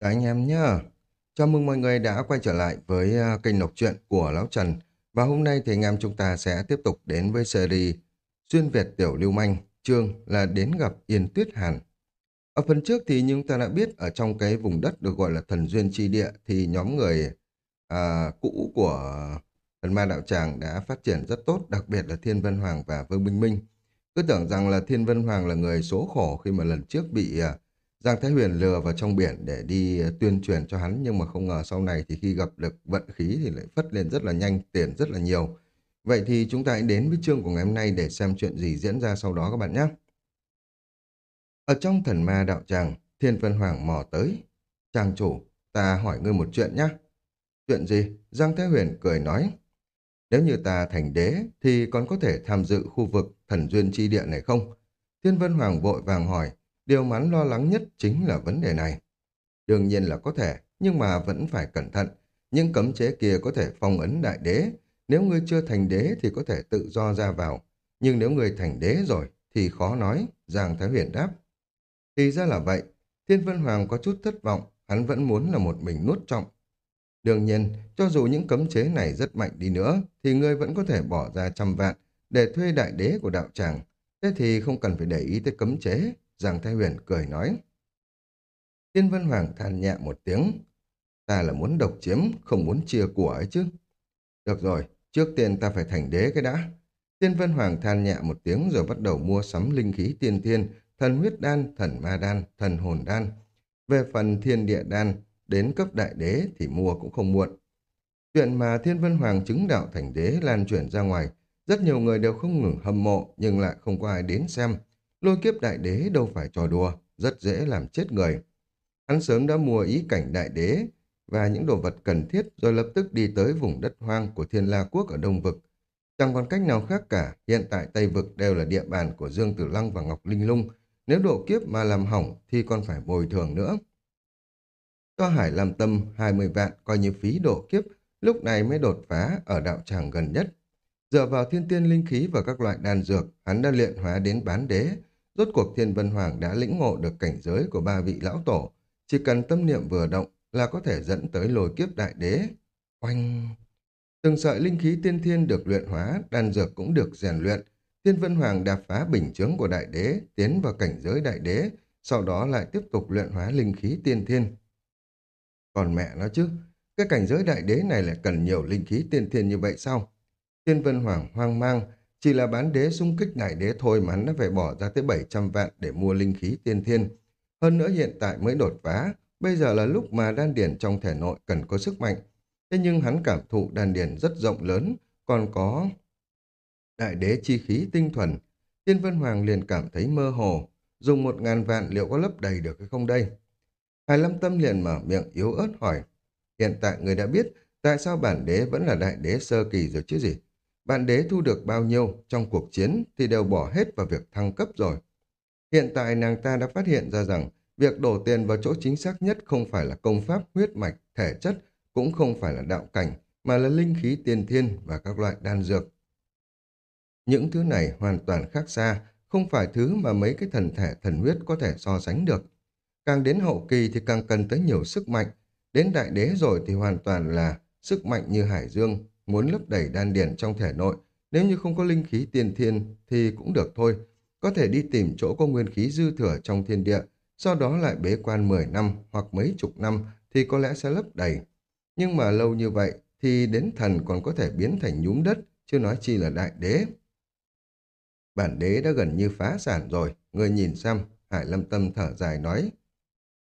Các anh em nhá. Chào mừng mọi người đã quay trở lại với à, kênh đọc truyện của Lão Trần. Và hôm nay thì anh em chúng ta sẽ tiếp tục đến với series Xuyên Việt Tiểu Lưu Manh, chương là đến gặp Yên Tuyết Hàn. Ở phần trước thì chúng ta đã biết ở trong cái vùng đất được gọi là thần duyên chi địa thì nhóm người à, cũ của thần ma đạo tràng đã phát triển rất tốt, đặc biệt là Thiên Vân Hoàng và Vương Minh Minh. Cứ tưởng rằng là Thiên Vân Hoàng là người số khổ khi mà lần trước bị à, Giang Thái Huyền lừa vào trong biển để đi ờ, tuyên truyền cho hắn nhưng mà không ngờ sau này thì khi gặp được vận khí thì lại phất lên rất là nhanh, tiền rất là nhiều. Vậy thì chúng ta hãy đến với chương của ngày hôm nay để xem chuyện gì diễn ra sau đó các bạn nhé. Ở trong thần ma đạo tràng, Thiên Vân Hoàng mò tới. tràng chủ, ta hỏi ngươi một chuyện nhé. Chuyện gì? Giang Thái Huyền cười nói. Nếu như ta thành đế thì còn có thể tham dự khu vực thần duyên chi địa này không? Thiên Vân Hoàng vội vàng hỏi. Điều mà hắn lo lắng nhất chính là vấn đề này. Đương nhiên là có thể, nhưng mà vẫn phải cẩn thận. Những cấm chế kia có thể phong ấn đại đế. Nếu ngươi chưa thành đế thì có thể tự do ra vào. Nhưng nếu ngươi thành đế rồi thì khó nói, Giang Thái Huyền đáp. Thì ra là vậy, Thiên Vân Hoàng có chút thất vọng, hắn vẫn muốn là một mình nuốt trọng. Đương nhiên, cho dù những cấm chế này rất mạnh đi nữa, thì ngươi vẫn có thể bỏ ra trăm vạn để thuê đại đế của đạo tràng. Thế thì không cần phải để ý tới cấm chế, Giang Thái Huyền cười nói. Tiên Vân Hoàng than nhẹ một tiếng. Ta là muốn độc chiếm, không muốn chia của ấy chứ. Được rồi, trước tiên ta phải thành đế cái đã. Tiên Vân Hoàng than nhẹ một tiếng rồi bắt đầu mua sắm linh khí tiên thiên, thần huyết đan, thần ma đan, thần hồn đan. Về phần thiên địa đan, đến cấp đại đế thì mua cũng không muộn. Chuyện mà Thiên Vân Hoàng chứng đạo thành đế lan truyền ra ngoài, rất nhiều người đều không ngừng hâm mộ nhưng lại không có ai đến xem. Lôi kiếp đại đế đâu phải trò đùa, rất dễ làm chết người. Hắn sớm đã mua ý cảnh đại đế và những đồ vật cần thiết rồi lập tức đi tới vùng đất hoang của thiên la quốc ở Đông Vực. Chẳng còn cách nào khác cả, hiện tại Tây Vực đều là địa bàn của Dương Tử Lăng và Ngọc Linh Lung. Nếu độ kiếp mà làm hỏng thì còn phải bồi thường nữa. Cho Hải làm tâm 20 vạn coi như phí độ kiếp, lúc này mới đột phá ở đạo tràng gần nhất. Dựa vào thiên tiên linh khí và các loại đan dược, hắn đã luyện hóa đến bán đế, Rốt cuộc Thiên Vân Hoàng đã lĩnh ngộ được cảnh giới của ba vị lão tổ. Chỉ cần tâm niệm vừa động là có thể dẫn tới lôi kiếp đại đế. Oanh! Từng sợi linh khí tiên thiên được luyện hóa, đan dược cũng được rèn luyện. Thiên Vân Hoàng đạp phá bình chướng của đại đế, tiến vào cảnh giới đại đế, sau đó lại tiếp tục luyện hóa linh khí tiên thiên. Còn mẹ nó chứ, cái cảnh giới đại đế này lại cần nhiều linh khí tiên thiên như vậy sao? Thiên Vân Hoàng hoang mang, chỉ là bán đế xung kích đại đế thôi mà hắn đã phải bỏ ra tới 700 vạn để mua linh khí tiên thiên. Hơn nữa hiện tại mới đột phá, bây giờ là lúc mà đan điển trong thể nội cần có sức mạnh. Thế nhưng hắn cảm thụ đan điển rất rộng lớn, còn có đại đế chi khí tinh thuần. Tiên Vân Hoàng liền cảm thấy mơ hồ, dùng một ngàn vạn liệu có lấp đầy được hay không đây? Hải Lâm Tâm liền mở miệng yếu ớt hỏi, hiện tại người đã biết tại sao bản đế vẫn là đại đế sơ kỳ rồi chứ gì? Bạn đế thu được bao nhiêu trong cuộc chiến thì đều bỏ hết vào việc thăng cấp rồi. Hiện tại nàng ta đã phát hiện ra rằng việc đổ tiền vào chỗ chính xác nhất không phải là công pháp, huyết mạch, thể chất, cũng không phải là đạo cảnh, mà là linh khí tiên thiên và các loại đan dược. Những thứ này hoàn toàn khác xa, không phải thứ mà mấy cái thần thể thần huyết có thể so sánh được. Càng đến hậu kỳ thì càng cần tới nhiều sức mạnh, đến đại đế rồi thì hoàn toàn là sức mạnh như hải dương, muốn lấp đầy đan điển trong thể nội, nếu như không có linh khí tiên thiên thì cũng được thôi. Có thể đi tìm chỗ có nguyên khí dư thừa trong thiên địa, sau đó lại bế quan 10 năm hoặc mấy chục năm thì có lẽ sẽ lấp đầy. Nhưng mà lâu như vậy thì đến thần còn có thể biến thành nhúm đất, chưa nói chi là đại đế. Bản đế đã gần như phá sản rồi, người nhìn xem, Hải Lâm Tâm thở dài nói.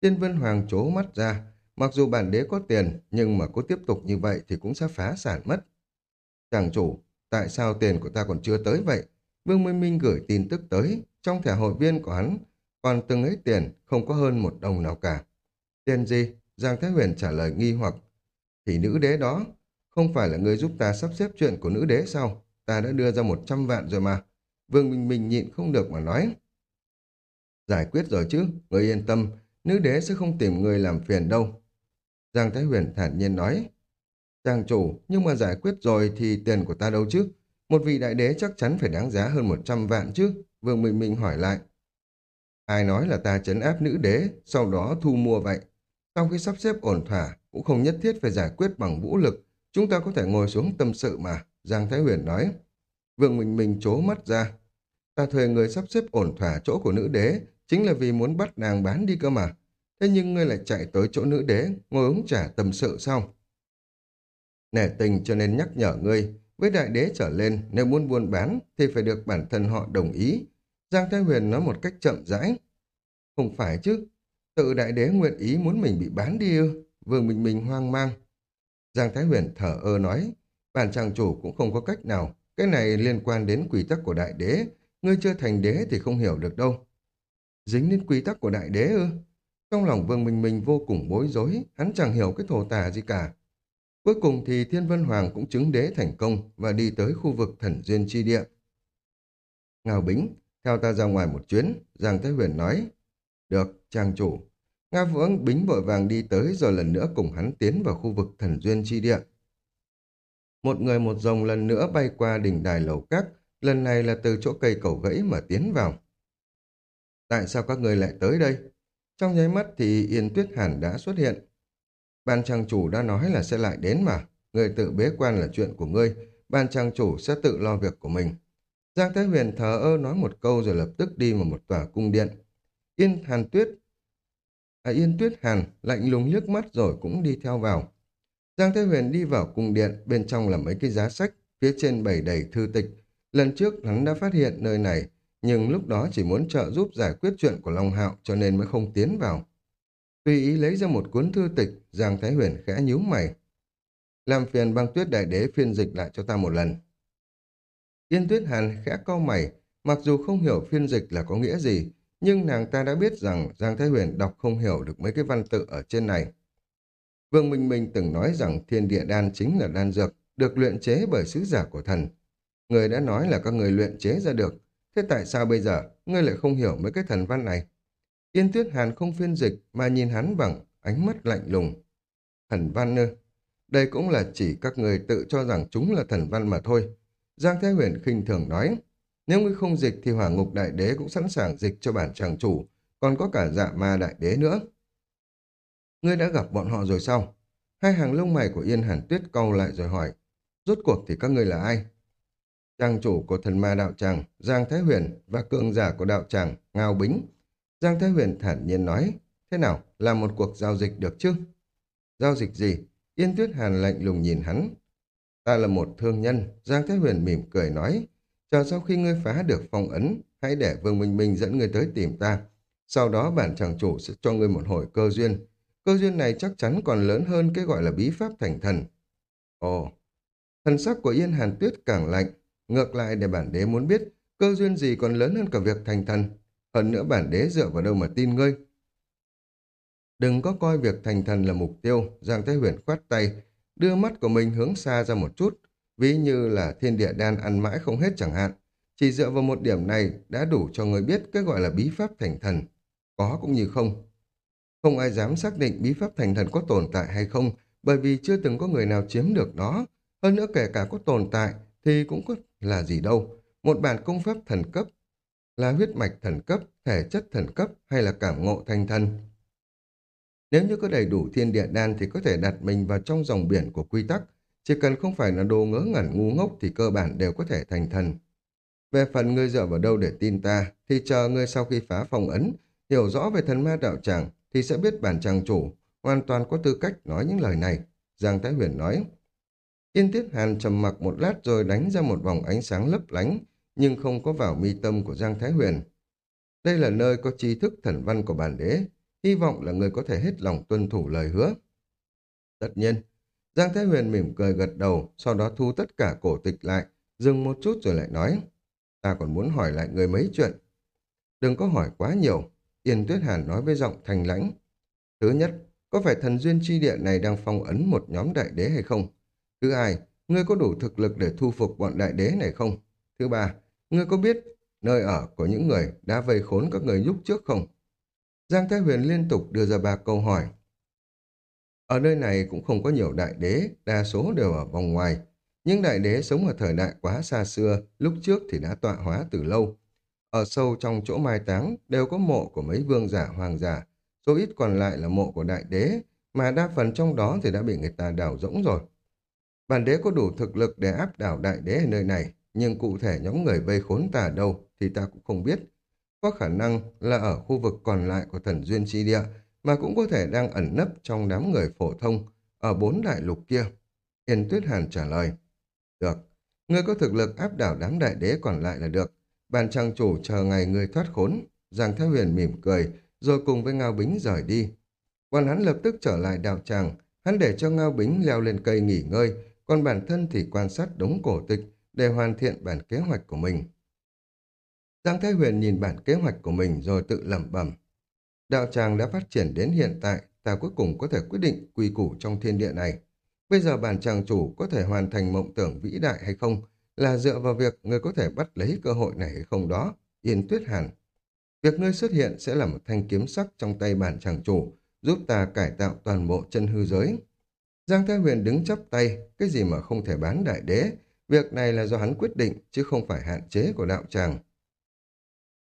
Tiên Vân Hoàng chố mắt ra, mặc dù bản đế có tiền, nhưng mà có tiếp tục như vậy thì cũng sẽ phá sản mất. Chàng chủ, tại sao tiền của ta còn chưa tới vậy? Vương Minh Minh gửi tin tức tới, trong thẻ hội viên của hắn, còn từng ấy tiền, không có hơn một đồng nào cả. Tiền gì? Giang Thái Huyền trả lời nghi hoặc. Thì nữ đế đó, không phải là người giúp ta sắp xếp chuyện của nữ đế sao? Ta đã đưa ra một trăm vạn rồi mà. Vương Minh Minh nhịn không được mà nói. Giải quyết rồi chứ, người yên tâm, nữ đế sẽ không tìm người làm phiền đâu. Giang Thái Huyền thản nhiên nói. Trang chủ, nhưng mà giải quyết rồi thì tiền của ta đâu chứ? Một vị đại đế chắc chắn phải đáng giá hơn 100 vạn chứ? Vương Minh Minh hỏi lại. Ai nói là ta chấn áp nữ đế, sau đó thu mua vậy? Sau khi sắp xếp ổn thỏa, cũng không nhất thiết phải giải quyết bằng vũ lực. Chúng ta có thể ngồi xuống tâm sự mà, Giang Thái Huyền nói. Vương Minh Minh chố mắt ra. Ta thuê người sắp xếp ổn thỏa chỗ của nữ đế, chính là vì muốn bắt nàng bán đi cơ mà. Thế nhưng ngươi lại chạy tới chỗ nữ đế, ngồi uống trà tâm sự xong. Nể tình cho nên nhắc nhở ngươi, với đại đế trở lên, nếu muốn buôn bán thì phải được bản thân họ đồng ý. Giang Thái Huyền nói một cách chậm rãi. Không phải chứ, tự đại đế nguyện ý muốn mình bị bán đi ư? Vương Minh Minh hoang mang. Giang Thái Huyền thở ơ nói, bản chàng chủ cũng không có cách nào, cái này liên quan đến quy tắc của đại đế, ngươi chưa thành đế thì không hiểu được đâu. Dính đến quy tắc của đại đế ư? Trong lòng Vương Minh Minh vô cùng bối rối, hắn chẳng hiểu cái thổ tà gì cả. Cuối cùng thì Thiên Vân Hoàng cũng chứng đế thành công và đi tới khu vực thần duyên chi địa. Ngao Bính, theo ta ra ngoài một chuyến, Giang Thái Huyền nói. Được, trang chủ. Ngao Vương Bính vội vàng đi tới rồi lần nữa cùng hắn tiến vào khu vực thần duyên chi địa. Một người một rồng lần nữa bay qua đỉnh đài lầu các, lần này là từ chỗ cây cầu gãy mà tiến vào. Tại sao các người lại tới đây? Trong nháy mắt thì Yên Tuyết Hàn đã xuất hiện. Ban trang chủ đã nói là sẽ lại đến mà. Người tự bế quan là chuyện của ngươi. Ban trang chủ sẽ tự lo việc của mình. Giang Thái Huyền thờ ơ nói một câu rồi lập tức đi vào một tòa cung điện. Yên Hàn Tuyết À Yên Tuyết Hàn lạnh lùng liếc mắt rồi cũng đi theo vào. Giang Thái Huyền đi vào cung điện, bên trong là mấy cái giá sách, phía trên bày đầy thư tịch. Lần trước hắn đã phát hiện nơi này, nhưng lúc đó chỉ muốn trợ giúp giải quyết chuyện của Long Hạo cho nên mới không tiến vào. Tùy ý lấy ra một cuốn thư tịch, Giang Thái Huyền khẽ nhíu mày. Làm phiền băng tuyết đại đế phiên dịch lại cho ta một lần. Yên Tuyết Hàn khẽ cau mày, mặc dù không hiểu phiên dịch là có nghĩa gì, nhưng nàng ta đã biết rằng Giang Thái Huyền đọc không hiểu được mấy cái văn tự ở trên này. Vương Minh Minh từng nói rằng thiên địa đan chính là đan dược, được luyện chế bởi sứ giả của thần. Người đã nói là các người luyện chế ra được, thế tại sao bây giờ ngươi lại không hiểu mấy cái thần văn này? Yên Tuyết Hàn không phiên dịch mà nhìn hắn bằng ánh mắt lạnh lùng. Thần văn nơ, Đây cũng là chỉ các người tự cho rằng chúng là thần văn mà thôi. Giang Thái Huyền khinh thường nói, nếu ngươi không dịch thì hỏa ngục đại đế cũng sẵn sàng dịch cho bản chàng chủ, còn có cả dạ ma đại đế nữa. Ngươi đã gặp bọn họ rồi sao? Hai hàng lông mày của Yên Hàn Tuyết cau lại rồi hỏi, rốt cuộc thì các ngươi là ai? Chàng chủ của thần ma đạo tràng, Giang Thái Huyền và cường giả của đạo tràng, Ngao Bính. Giang Thái Huyền thản nhiên nói, thế nào, làm một cuộc giao dịch được chứ? Giao dịch gì? Yên Tuyết Hàn lạnh lùng nhìn hắn. Ta là một thương nhân, Giang Thái Huyền mỉm cười nói, chờ sau khi ngươi phá được phong ấn, hãy để Vương Minh Minh dẫn ngươi tới tìm ta. Sau đó bản chàng chủ sẽ cho ngươi một hồi cơ duyên. Cơ duyên này chắc chắn còn lớn hơn cái gọi là bí pháp thành thần. Ồ, thần sắc của Yên Hàn Tuyết càng lạnh. Ngược lại để bản đế muốn biết, cơ duyên gì còn lớn hơn cả việc thành thần. Hơn nữa bản đế dựa vào đâu mà tin ngươi. Đừng có coi việc thành thần là mục tiêu, Giang Thái Huyền khoát tay, đưa mắt của mình hướng xa ra một chút, ví như là thiên địa đan ăn mãi không hết chẳng hạn. Chỉ dựa vào một điểm này đã đủ cho người biết cái gọi là bí pháp thành thần. Có cũng như không. Không ai dám xác định bí pháp thành thần có tồn tại hay không, bởi vì chưa từng có người nào chiếm được nó. Hơn nữa kể cả có tồn tại thì cũng có là gì đâu. Một bản công pháp thần cấp là huyết mạch thần cấp, thể chất thần cấp hay là cảm ngộ thành thần. Nếu như có đầy đủ thiên địa đan thì có thể đặt mình vào trong dòng biển của quy tắc, chỉ cần không phải là đồ ngớ ngẩn ngu ngốc thì cơ bản đều có thể thành thần. Về phần ngươi dựa vào đâu để tin ta, thì chờ ngươi sau khi phá phòng ấn, hiểu rõ về thần ma đạo tràng, thì sẽ biết bản tràng chủ hoàn toàn có tư cách nói những lời này. Giang Thái Huyền nói. Yên Tiết Hàn trầm mặc một lát rồi đánh ra một vòng ánh sáng lấp lánh, nhưng không có vào mi tâm của Giang Thái Huyền. Đây là nơi có tri thức thần văn của bản đế, hy vọng là người có thể hết lòng tuân thủ lời hứa. Tất nhiên, Giang Thái Huyền mỉm cười gật đầu, sau đó thu tất cả cổ tịch lại, dừng một chút rồi lại nói, ta còn muốn hỏi lại người mấy chuyện. Đừng có hỏi quá nhiều, Yên Tuyết Hàn nói với giọng thành lãnh. Thứ nhất, có phải thần duyên chi địa này đang phong ấn một nhóm đại đế hay không? Thứ hai, ngươi có đủ thực lực để thu phục bọn đại đế này không? Thứ ba, ngươi có biết nơi ở của những người đã vây khốn các người lúc trước không? Giang Thái Huyền liên tục đưa ra ba câu hỏi. Ở nơi này cũng không có nhiều đại đế, đa số đều ở vòng ngoài. Nhưng đại đế sống ở thời đại quá xa xưa, lúc trước thì đã tọa hóa từ lâu. Ở sâu trong chỗ mai táng đều có mộ của mấy vương giả hoàng giả, số ít còn lại là mộ của đại đế, mà đa phần trong đó thì đã bị người ta đào rỗng rồi. Bản đế có đủ thực lực để áp đảo đại đế ở nơi này, nhưng cụ thể nhóm người vây khốn ta đâu thì ta cũng không biết. Có khả năng là ở khu vực còn lại của thần duyên chi địa, mà cũng có thể đang ẩn nấp trong đám người phổ thông ở bốn đại lục kia. Yên Tuyết Hàn trả lời. Được, ngươi có thực lực áp đảo đám đại đế còn lại là được. Bàn trang chủ chờ ngày ngươi thoát khốn. Giang Thái Huyền mỉm cười, rồi cùng với Ngao Bính rời đi. Còn hắn lập tức trở lại đạo tràng, hắn để cho Ngao Bính leo lên cây nghỉ ngơi, còn bản thân thì quan sát đống cổ tịch để hoàn thiện bản kế hoạch của mình. Giang Thái Huyền nhìn bản kế hoạch của mình rồi tự lẩm bẩm. Đạo tràng đã phát triển đến hiện tại, ta cuối cùng có thể quyết định quy củ trong thiên địa này. Bây giờ bản tràng chủ có thể hoàn thành mộng tưởng vĩ đại hay không là dựa vào việc người có thể bắt lấy cơ hội này hay không đó, Yên Tuyết Hàn. Việc ngươi xuất hiện sẽ là một thanh kiếm sắc trong tay bản tràng chủ, giúp ta cải tạo toàn bộ chân hư giới. Giang Thái Huyền đứng chắp tay, cái gì mà không thể bán đại đế, việc này là do hắn quyết định chứ không phải hạn chế của đạo tràng.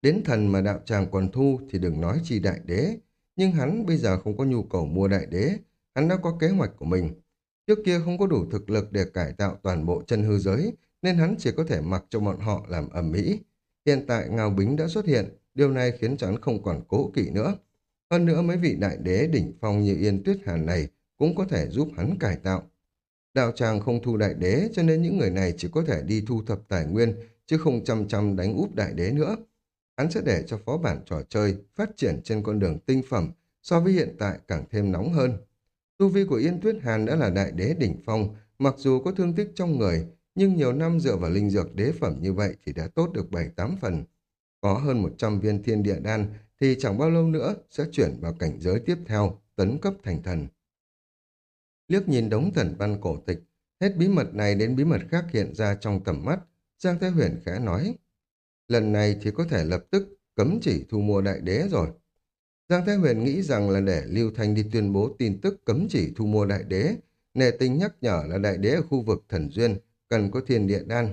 Đến thần mà đạo tràng còn thu thì đừng nói chi đại đế, nhưng hắn bây giờ không có nhu cầu mua đại đế, hắn đã có kế hoạch của mình. Trước kia không có đủ thực lực để cải tạo toàn bộ chân hư giới, nên hắn chỉ có thể mặc cho bọn họ làm ẩm mỹ. Hiện tại Ngao Bính đã xuất hiện, điều này khiến cho hắn không còn cố kỵ nữa. Hơn nữa mấy vị đại đế đỉnh phong như Yên Tuyết Hàn này cũng có thể giúp hắn cải tạo. Đạo tràng không thu đại đế cho nên những người này chỉ có thể đi thu thập tài nguyên chứ không chăm chăm đánh úp đại đế nữa. Hắn sẽ để cho phó bản trò chơi phát triển trên con đường tinh phẩm so với hiện tại càng thêm nóng hơn. Tu vi của Yên Tuyết Hàn đã là đại đế đỉnh phong, mặc dù có thương tích trong người, nhưng nhiều năm dựa vào linh dược đế phẩm như vậy thì đã tốt được 7-8 phần. Có hơn 100 viên thiên địa đan thì chẳng bao lâu nữa sẽ chuyển vào cảnh giới tiếp theo, tấn cấp thành thần. Liếc nhìn đống thần văn cổ tịch, hết bí mật này đến bí mật khác hiện ra trong tầm mắt, Giang Thái Huyền khẽ nói. Lần này thì có thể lập tức cấm chỉ thu mua đại đế rồi. Giang Thái Huyền nghĩ rằng là để Lưu Thanh đi tuyên bố tin tức cấm chỉ thu mua đại đế, nề tình nhắc nhở là đại đế ở khu vực thần duyên cần có thiên địa đan.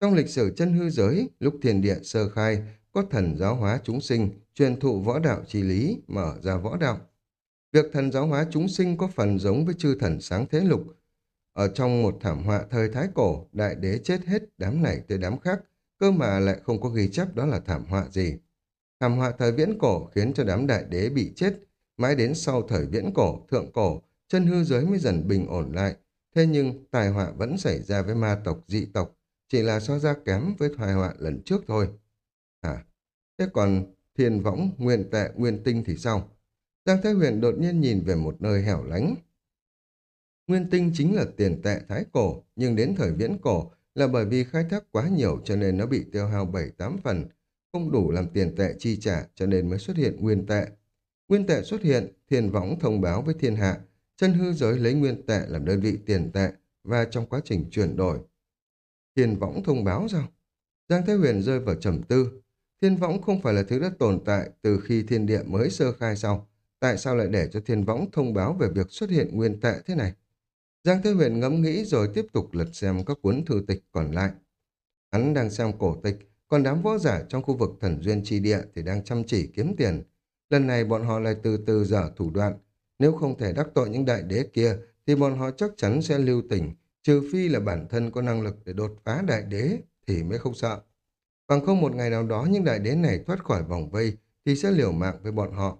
Trong lịch sử chân hư giới, lúc thiên địa sơ khai, có thần giáo hóa chúng sinh, truyền thụ võ đạo trí lý, mở ra võ đạo. Việc thần giáo hóa chúng sinh có phần giống với chư thần sáng thế lục. Ở trong một thảm họa thời Thái Cổ, đại đế chết hết đám này tới đám khác, cơ mà lại không có ghi chép đó là thảm họa gì. Thảm họa thời viễn cổ khiến cho đám đại đế bị chết, mãi đến sau thời viễn cổ, thượng cổ, chân hư giới mới dần bình ổn lại. Thế nhưng tai họa vẫn xảy ra với ma tộc, dị tộc, chỉ là so ra kém với tai họa lần trước thôi. À, thế còn thiên võng, nguyên tệ, nguyên tinh thì sao? Giang Thái Huyền đột nhiên nhìn về một nơi hẻo lánh. Nguyên tinh chính là tiền tệ thái cổ, nhưng đến thời viễn cổ là bởi vì khai thác quá nhiều cho nên nó bị tiêu hao 7-8 phần, không đủ làm tiền tệ chi trả cho nên mới xuất hiện nguyên tệ. Nguyên tệ xuất hiện, thiên võng thông báo với thiên hạ, chân hư giới lấy nguyên tệ làm đơn vị tiền tệ và trong quá trình chuyển đổi. Thiên võng thông báo sao? Giang Thái Huyền rơi vào trầm tư. Thiên võng không phải là thứ đã tồn tại từ khi thiên địa mới sơ khai sau. Tại sao lại để cho thiên võng thông báo về việc xuất hiện nguyên tệ thế này? Giang Thế Huyền ngẫm nghĩ rồi tiếp tục lật xem các cuốn thư tịch còn lại. Hắn đang xem cổ tịch, còn đám võ giả trong khu vực thần duyên chi địa thì đang chăm chỉ kiếm tiền. Lần này bọn họ lại từ từ dở thủ đoạn. Nếu không thể đắc tội những đại đế kia, thì bọn họ chắc chắn sẽ lưu tình, trừ phi là bản thân có năng lực để đột phá đại đế, thì mới không sợ. Bằng không một ngày nào đó những đại đế này thoát khỏi vòng vây, thì sẽ liều mạng với bọn họ.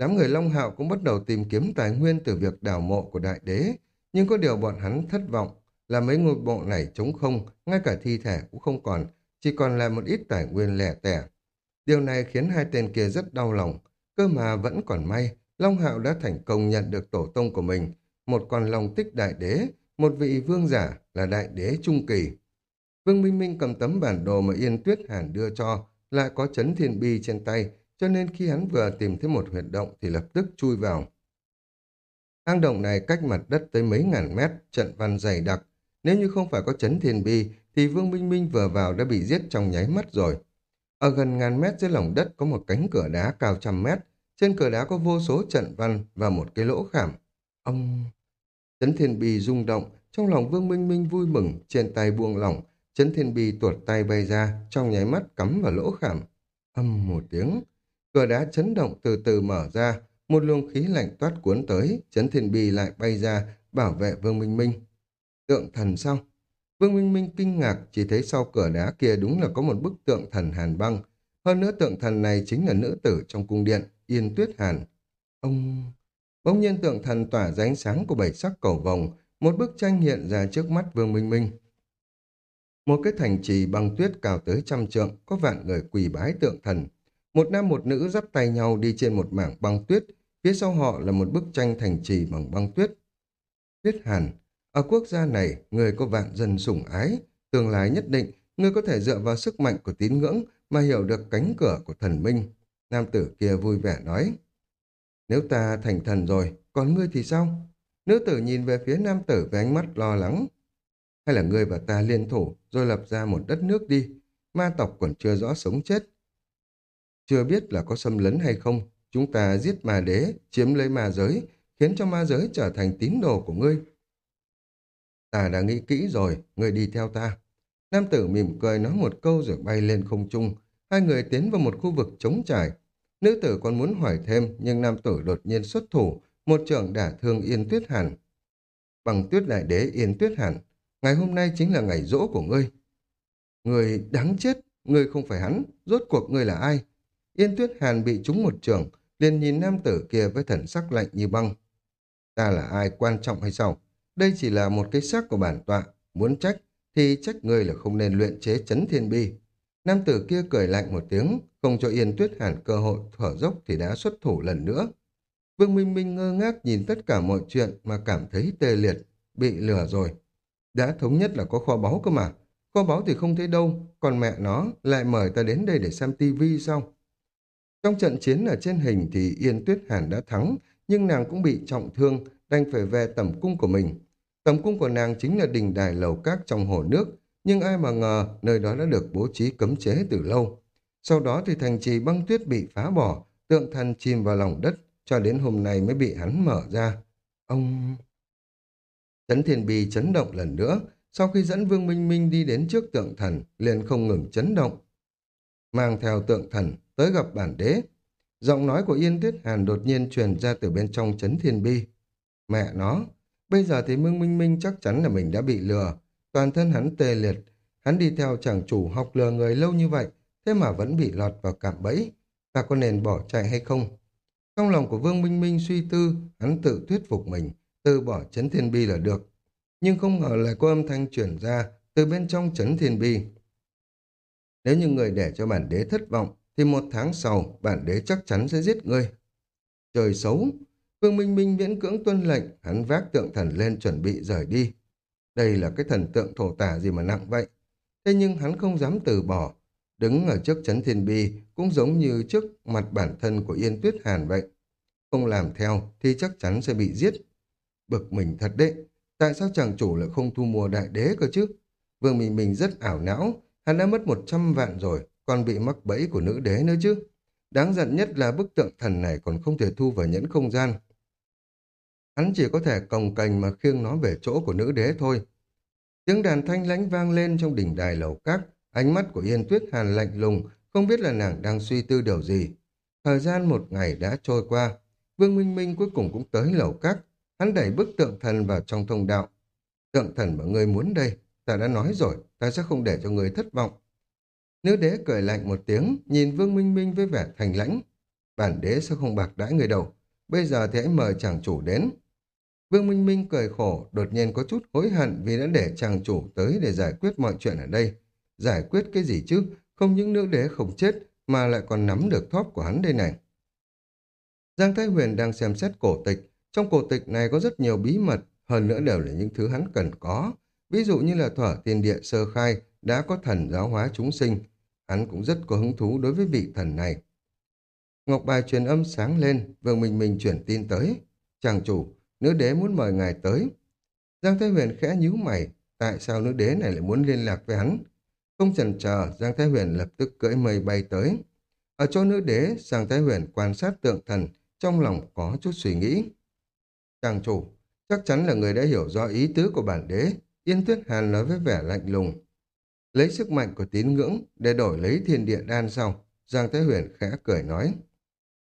Đám người Long Hạo cũng bắt đầu tìm kiếm tài nguyên từ việc đào mộ của đại đế, nhưng có điều bọn hắn thất vọng là mấy ngôi mộ này trống không, ngay cả thi thể cũng không còn, chỉ còn là một ít tài nguyên lẻ tẻ. Điều này khiến hai tên kia rất đau lòng, cơ mà vẫn còn may, Long Hạo đã thành công nhận được tổ tông của mình, một con long tích đại đế, một vị vương giả là đại đế trung kỳ. Vương Minh Minh cầm tấm bản đồ mà Yên Tuyết Hàn đưa cho, lại có chấn thiên bi trên tay, cho nên khi hắn vừa tìm thấy một huyệt động thì lập tức chui vào. Hang động này cách mặt đất tới mấy ngàn mét, trận văn dày đặc. Nếu như không phải có chấn thiên bi, thì Vương Minh Minh vừa vào đã bị giết trong nháy mắt rồi. Ở gần ngàn mét dưới lòng đất có một cánh cửa đá cao trăm mét. Trên cửa đá có vô số trận văn và một cái lỗ khảm. Ông... Chấn thiên bi rung động, trong lòng Vương Minh Minh vui mừng, trên tay buông lỏng, chấn thiên bi tuột tay bay ra, trong nháy mắt cắm vào lỗ khảm. Âm một tiếng, cửa đá chấn động từ từ mở ra, một luồng khí lạnh toát cuốn tới, chấn thiên bì lại bay ra, bảo vệ Vương Minh Minh. Tượng thần sao? Vương Minh Minh kinh ngạc, chỉ thấy sau cửa đá kia đúng là có một bức tượng thần hàn băng. Hơn nữa tượng thần này chính là nữ tử trong cung điện, Yên Tuyết Hàn. Ông... Bỗng nhiên tượng thần tỏa ra ánh sáng của bảy sắc cầu vồng, một bức tranh hiện ra trước mắt Vương Minh Minh. Một cái thành trì băng tuyết cao tới trăm trượng, có vạn người quỳ bái tượng thần. Một nam một nữ dắt tay nhau đi trên một mảng băng tuyết, phía sau họ là một bức tranh thành trì bằng băng tuyết. Tuyết Hàn, ở quốc gia này, người có vạn dân sủng ái, tương lai nhất định, người có thể dựa vào sức mạnh của tín ngưỡng mà hiểu được cánh cửa của thần minh. Nam tử kia vui vẻ nói. Nếu ta thành thần rồi, còn ngươi thì sao? Nữ tử nhìn về phía nam tử với ánh mắt lo lắng. Hay là ngươi và ta liên thủ rồi lập ra một đất nước đi? Ma tộc còn chưa rõ sống chết. Chưa biết là có xâm lấn hay không, chúng ta giết ma đế, chiếm lấy ma giới, khiến cho ma giới trở thành tín đồ của ngươi. Ta đã nghĩ kỹ rồi, ngươi đi theo ta. Nam tử mỉm cười nói một câu rồi bay lên không trung. Hai người tiến vào một khu vực trống trải. Nữ tử còn muốn hỏi thêm, nhưng nam tử đột nhiên xuất thủ, một trưởng đả thương Yên Tuyết Hàn. Bằng tuyết đại đế Yên Tuyết Hàn, ngày hôm nay chính là ngày rỗ của ngươi. Người đáng chết, ngươi không phải hắn, rốt cuộc ngươi là ai? Yên Tuyết Hàn bị trúng một trường, liền nhìn nam tử kia với thần sắc lạnh như băng. Ta là ai quan trọng hay sao? Đây chỉ là một cái xác của bản tọa, muốn trách thì trách người là không nên luyện chế chấn thiên bi. Nam tử kia cười lạnh một tiếng, không cho Yên Tuyết Hàn cơ hội thở dốc thì đã xuất thủ lần nữa. Vương Minh Minh ngơ ngác nhìn tất cả mọi chuyện mà cảm thấy tê liệt, bị lừa rồi. Đã thống nhất là có kho báu cơ mà. Kho báu thì không thấy đâu, còn mẹ nó lại mời ta đến đây để xem tivi sao? Trong trận chiến ở trên hình thì Yên Tuyết Hàn đã thắng, nhưng nàng cũng bị trọng thương, đành phải về tầm cung của mình. Tầm cung của nàng chính là đình đài lầu các trong hồ nước, nhưng ai mà ngờ nơi đó đã được bố trí cấm chế từ lâu. Sau đó thì thành trì băng tuyết bị phá bỏ, tượng thần chìm vào lòng đất, cho đến hôm nay mới bị hắn mở ra. Ông... Chấn Thiên Bì chấn động lần nữa, sau khi dẫn Vương Minh Minh đi đến trước tượng thần, liền không ngừng chấn động. Mang theo tượng thần, tới gặp bản đế. Giọng nói của Yên Tuyết Hàn đột nhiên truyền ra từ bên trong chấn Thiên Bi. Mẹ nó, bây giờ thì Mương Minh Minh chắc chắn là mình đã bị lừa, toàn thân hắn tê liệt. Hắn đi theo chàng chủ học lừa người lâu như vậy, thế mà vẫn bị lọt vào cạm bẫy. Ta có nên bỏ chạy hay không? Trong lòng của Vương Minh Minh suy tư, hắn tự thuyết phục mình, từ bỏ chấn thiên bi là được. Nhưng không ngờ lại có âm thanh chuyển ra từ bên trong chấn thiên bi. Nếu như người để cho bản đế thất vọng, thì một tháng sau bản đế chắc chắn sẽ giết người Trời xấu! Vương Minh Minh miễn cưỡng tuân lệnh, hắn vác tượng thần lên chuẩn bị rời đi. Đây là cái thần tượng thổ tả gì mà nặng vậy? Thế nhưng hắn không dám từ bỏ. Đứng ở trước chấn thiên bi cũng giống như trước mặt bản thân của Yên Tuyết Hàn vậy. Không làm theo thì chắc chắn sẽ bị giết. Bực mình thật đấy. Tại sao chàng chủ lại không thu mua đại đế cơ chứ? Vương Minh Minh rất ảo não. Hắn đã mất 100 vạn rồi, còn bị mắc bẫy của nữ đế nữa chứ. Đáng giận nhất là bức tượng thần này còn không thể thu vào nhẫn không gian. Hắn chỉ có thể còng cành mà khiêng nó về chỗ của nữ đế thôi. Tiếng đàn thanh lãnh vang lên trong đỉnh đài lầu các, ánh mắt của Yên Tuyết Hàn lạnh lùng, không biết là nàng đang suy tư điều gì. Thời gian một ngày đã trôi qua, Vương Minh Minh cuối cùng cũng tới lầu các, hắn đẩy bức tượng thần vào trong thông đạo. Tượng thần mà người muốn đây, ta đã nói rồi, ta sẽ không để cho người thất vọng. Nữ đế cười lạnh một tiếng, nhìn Vương Minh Minh với vẻ thành lãnh. Bản đế sẽ không bạc đãi người đâu. Bây giờ thì hãy mời chàng chủ đến. Vương Minh Minh cười khổ, đột nhiên có chút hối hận vì đã để chàng chủ tới để giải quyết mọi chuyện ở đây. Giải quyết cái gì chứ? Không những nữ đế không chết, mà lại còn nắm được thóp của hắn đây này. Giang Thái Huyền đang xem xét cổ tịch. Trong cổ tịch này có rất nhiều bí mật, hơn nữa đều là những thứ hắn cần có. Ví dụ như là thỏa tiền địa sơ khai, đã có thần giáo hóa chúng sinh. Hắn cũng rất có hứng thú đối với vị thần này. Ngọc bài truyền âm sáng lên, Vương Minh Minh chuyển tin tới. Chàng chủ, nữ đế muốn mời ngài tới. Giang Thái Huyền khẽ nhíu mày, tại sao nữ đế này lại muốn liên lạc với hắn? Không chần chờ, Giang Thái Huyền lập tức cưỡi mây bay tới. Ở chỗ nữ đế, Giang Thái Huyền quan sát tượng thần, trong lòng có chút suy nghĩ. Chàng chủ, chắc chắn là người đã hiểu rõ ý tứ của bản đế, Yên Tuyết Hàn nói với vẻ lạnh lùng. Lấy sức mạnh của tín ngưỡng để đổi lấy thiên địa đan sau, Giang Thái Huyền khẽ cười nói.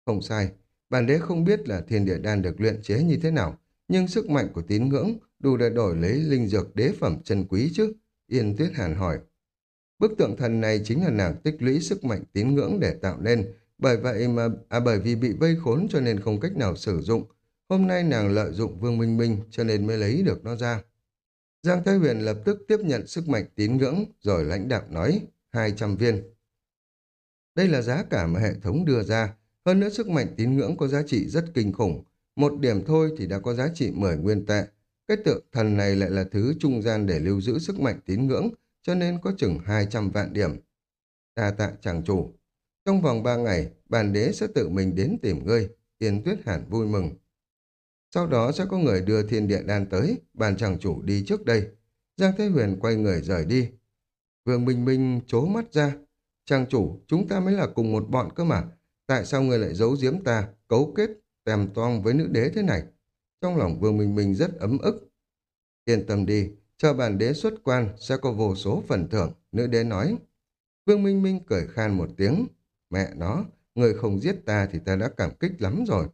Không sai, Bản đế không biết là thiên địa đan được luyện chế như thế nào, nhưng sức mạnh của tín ngưỡng đủ để đổi lấy linh dược đế phẩm chân quý chứ? Yên Tuyết Hàn hỏi. Bức tượng thần này chính là nàng tích lũy sức mạnh tín ngưỡng để tạo nên, bởi vậy mà à bởi vì bị vây khốn cho nên không cách nào sử dụng. Hôm nay nàng lợi dụng Vương Minh Minh cho nên mới lấy được nó ra. Giang Thái Huyền lập tức tiếp nhận sức mạnh tín ngưỡng rồi lãnh đạo nói 200 viên. Đây là giá cả mà hệ thống đưa ra, hơn nữa sức mạnh tín ngưỡng có giá trị rất kinh khủng. Một điểm thôi thì đã có giá trị 10 nguyên tệ. Cái tượng thần này lại là thứ trung gian để lưu giữ sức mạnh tín ngưỡng, cho nên có chừng 200 vạn điểm. Đa tạ chàng chủ. Trong vòng 3 ngày, bản đế sẽ tự mình đến tìm ngươi. Yên Tuyết Hàn vui mừng. Sau đó sẽ có người đưa thiên địa đan tới, bàn chàng chủ đi trước đây. Giang Thế Huyền quay người rời đi. Vương Minh Minh chố mắt ra. Chàng chủ, chúng ta mới là cùng một bọn cơ mà. Tại sao người lại giấu giếm ta, cấu kết, tèm toang với nữ đế thế này? Trong lòng Vương Minh Minh rất ấm ức. Yên tâm đi, chờ bản đế xuất quan sẽ có vô số phần thưởng, nữ đế nói. Vương Minh Minh cười khan một tiếng. Mẹ nó, người không giết ta thì ta đã cảm kích lắm rồi.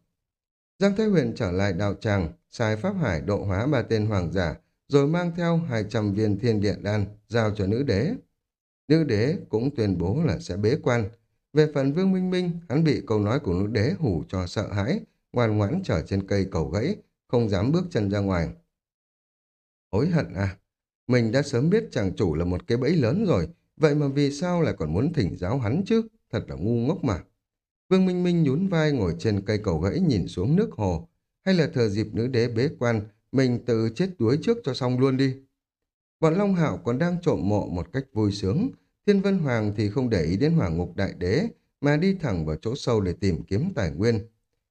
Giang Thái Huyền trở lại đạo tràng, sai pháp hải độ hóa ba tên hoàng giả, rồi mang theo 200 viên thiên điện đan, giao cho nữ đế. Nữ đế cũng tuyên bố là sẽ bế quan. Về phần Vương Minh Minh, hắn bị câu nói của nữ đế hủ cho sợ hãi, ngoan ngoãn trở trên cây cầu gãy, không dám bước chân ra ngoài. Hối hận à? Mình đã sớm biết chàng chủ là một cái bẫy lớn rồi, vậy mà vì sao lại còn muốn thỉnh giáo hắn chứ? Thật là ngu ngốc mà. Vương Minh Minh nhún vai ngồi trên cây cầu gãy nhìn xuống nước hồ. Hay là thờ dịp nữ đế bế quan, mình tự chết đuối trước cho xong luôn đi. Bọn Long Hạo còn đang trộm mộ một cách vui sướng. Thiên Vân Hoàng thì không để ý đến Hoàng Ngục Đại Đế, mà đi thẳng vào chỗ sâu để tìm kiếm tài nguyên.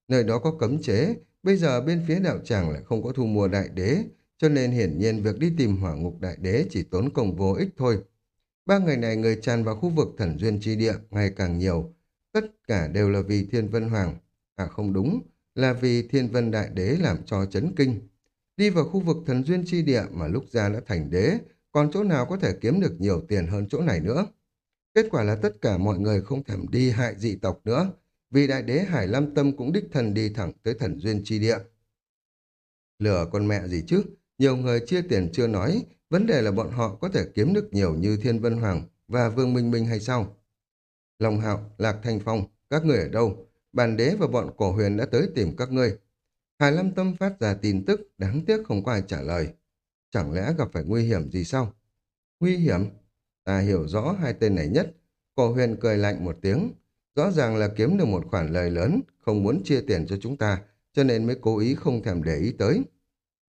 Nơi đó có cấm chế, bây giờ bên phía đạo tràng lại không có thu mua Đại Đế, cho nên hiển nhiên việc đi tìm Hoàng Ngục Đại Đế chỉ tốn công vô ích thôi. Ba ngày này người tràn vào khu vực thần duyên chi địa ngày càng nhiều, Tất cả đều là vì Thiên Vân Hoàng. À không đúng, là vì Thiên Vân Đại Đế làm cho chấn kinh. Đi vào khu vực thần duyên chi địa mà lúc ra đã thành đế, còn chỗ nào có thể kiếm được nhiều tiền hơn chỗ này nữa. Kết quả là tất cả mọi người không thèm đi hại dị tộc nữa, vì đại đế Hải Lam Tâm cũng đích thần đi thẳng tới thần duyên chi địa. Lừa con mẹ gì chứ, nhiều người chia tiền chưa nói, vấn đề là bọn họ có thể kiếm được nhiều như Thiên Vân Hoàng và Vương Minh Minh hay sao? Long Hạo, Lạc Thanh Phong, các người ở đâu? Bàn đế và bọn cổ huyền đã tới tìm các ngươi. Hải Lâm Tâm phát ra tin tức, đáng tiếc không có ai trả lời. Chẳng lẽ gặp phải nguy hiểm gì sao? Nguy hiểm? Ta hiểu rõ hai tên này nhất. Cổ huyền cười lạnh một tiếng. Rõ ràng là kiếm được một khoản lời lớn, không muốn chia tiền cho chúng ta, cho nên mới cố ý không thèm để ý tới.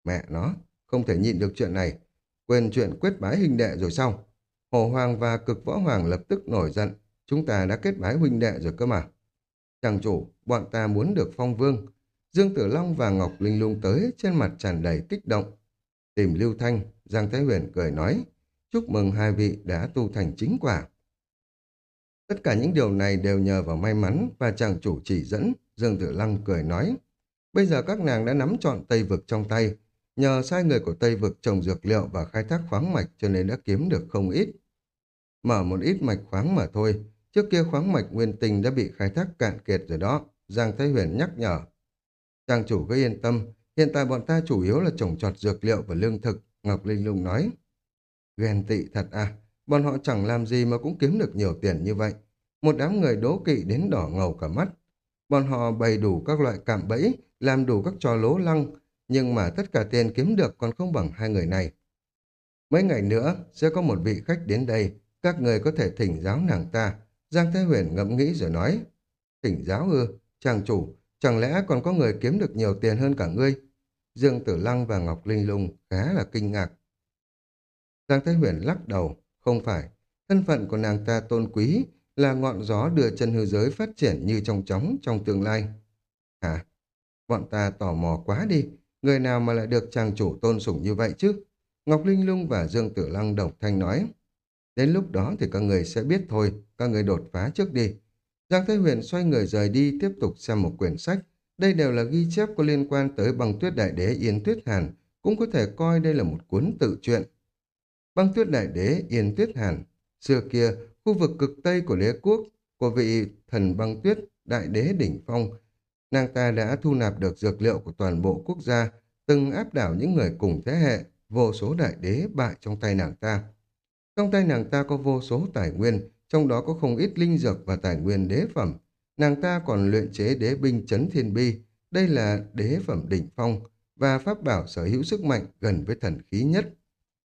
Mẹ nó, không thể nhịn được chuyện này. Quên chuyện quyết bái hình đệ rồi sao? Hồ Hoàng và cực võ hoàng lập tức nổi giận, Chúng ta đã kết bái huynh đệ rồi cơ mà. Chàng chủ, bọn ta muốn được phong vương. Dương Tử Long và Ngọc Linh lung tới, trên mặt tràn đầy kích động. Tìm Lưu Thanh, Giang Thái Huyền cười nói, chúc mừng hai vị đã tu thành chính quả. Tất cả những điều này đều nhờ vào may mắn và chàng chủ chỉ dẫn, Dương Tử Long cười nói. Bây giờ các nàng đã nắm trọn Tây Vực trong tay, nhờ sai người của Tây Vực trồng dược liệu và khai thác khoáng mạch cho nên đã kiếm được không ít. Mở một ít mạch khoáng mà thôi, Trước kia khoáng mạch nguyên tinh đã bị khai thác cạn kiệt rồi đó, Giang Thái Huyền nhắc nhở. Trang chủ cứ yên tâm, hiện tại bọn ta chủ yếu là trồng trọt dược liệu và lương thực, Ngọc Linh Lung nói. Ghen tị thật à, bọn họ chẳng làm gì mà cũng kiếm được nhiều tiền như vậy. Một đám người đố kỵ đến đỏ ngầu cả mắt. Bọn họ bày đủ các loại cạm bẫy, làm đủ các trò lố lăng, nhưng mà tất cả tiền kiếm được còn không bằng hai người này. Mấy ngày nữa sẽ có một vị khách đến đây, các người có thể thỉnh giáo nàng ta, Giang Thế Huyền ngẫm nghĩ rồi nói, Tỉnh giáo ư, chàng chủ, chẳng lẽ còn có người kiếm được nhiều tiền hơn cả ngươi? Dương Tử Lăng và Ngọc Linh Lung khá là kinh ngạc. Giang Thế Huyền lắc đầu, không phải, thân phận của nàng ta tôn quý là ngọn gió đưa chân hư giới phát triển như trong chóng trong tương lai. Hả? Bọn ta tò mò quá đi, người nào mà lại được chàng chủ tôn sủng như vậy chứ? Ngọc Linh Lung và Dương Tử Lăng độc thanh nói. Đến lúc đó thì các người sẽ biết thôi, các người đột phá trước đi. Giang Thế Huyền xoay người rời đi tiếp tục xem một quyển sách. Đây đều là ghi chép có liên quan tới băng tuyết đại đế Yên Tuyết Hàn, cũng có thể coi đây là một cuốn tự truyện. Băng tuyết đại đế Yên Tuyết Hàn Xưa kia, khu vực cực tây của đế quốc, của vị thần băng tuyết, đại đế đỉnh phong, Nàng ta đã thu nạp được dược liệu của toàn bộ quốc gia, từng áp đảo những người cùng thế hệ, vô số đại đế bại trong tay nàng ta. Trong tay nàng ta có vô số tài nguyên, trong đó có không ít linh dược và tài nguyên đế phẩm. Nàng ta còn luyện chế đế binh chấn thiên bi, đây là đế phẩm đỉnh phong, và pháp bảo sở hữu sức mạnh gần với thần khí nhất.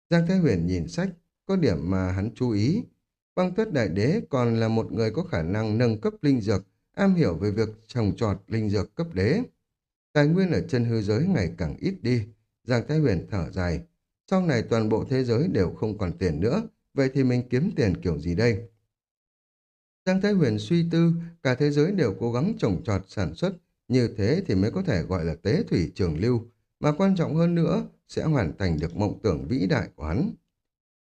Giang Thái Huyền nhìn sách, có điểm mà hắn chú ý. Băng tuyết đại đế còn là một người có khả năng nâng cấp linh dược, am hiểu về việc trồng trọt linh dược cấp đế. Tài nguyên ở chân hư giới ngày càng ít đi. Giang Thái Huyền thở dài. Sau này toàn bộ thế giới đều không còn tiền nữa, vậy thì mình kiếm tiền kiểu gì đây? Giang Thái Huyền suy tư, cả thế giới đều cố gắng trồng trọt sản xuất, như thế thì mới có thể gọi là tế thủy trường lưu, mà quan trọng hơn nữa sẽ hoàn thành được mộng tưởng vĩ đại của hắn.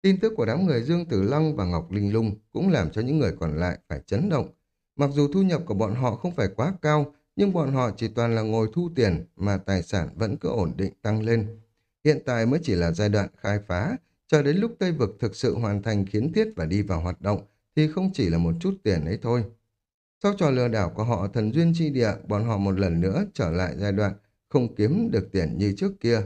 Tin tức của đám người Dương Tử Long và Ngọc Linh Lung cũng làm cho những người còn lại phải chấn động. Mặc dù thu nhập của bọn họ không phải quá cao, nhưng bọn họ chỉ toàn là ngồi thu tiền mà tài sản vẫn cứ ổn định tăng lên. Hiện tại mới chỉ là giai đoạn khai phá, chờ đến lúc Tây Vực thực sự hoàn thành kiến thiết và đi vào hoạt động thì không chỉ là một chút tiền ấy thôi. Sau trò lừa đảo của họ thần duyên chi địa, bọn họ một lần nữa trở lại giai đoạn không kiếm được tiền như trước kia.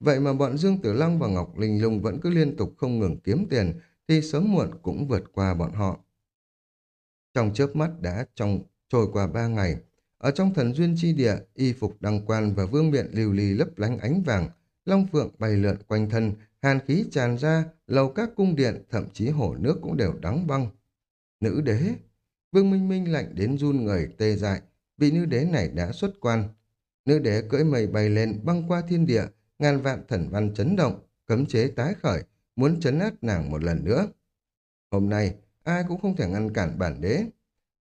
Vậy mà bọn Dương Tử Long và Ngọc Linh Lung vẫn cứ liên tục không ngừng kiếm tiền, thì sớm muộn cũng vượt qua bọn họ. Trong chớp mắt đã trong trôi qua ba ngày, ở trong thần duyên chi địa, y phục đăng quan và vương miện lưu ly lấp lánh ánh vàng, long phượng bay lượn quanh thân, hàn khí tràn ra, lầu các cung điện, thậm chí hồ nước cũng đều đóng băng. Nữ đế, vương minh minh lạnh đến run người tê dại, vị nữ đế này đã xuất quan. Nữ đế cưỡi mây bay lên băng qua thiên địa, ngàn vạn thần văn chấn động, cấm chế tái khởi, muốn chấn áp nàng một lần nữa. Hôm nay, ai cũng không thể ngăn cản bản đế.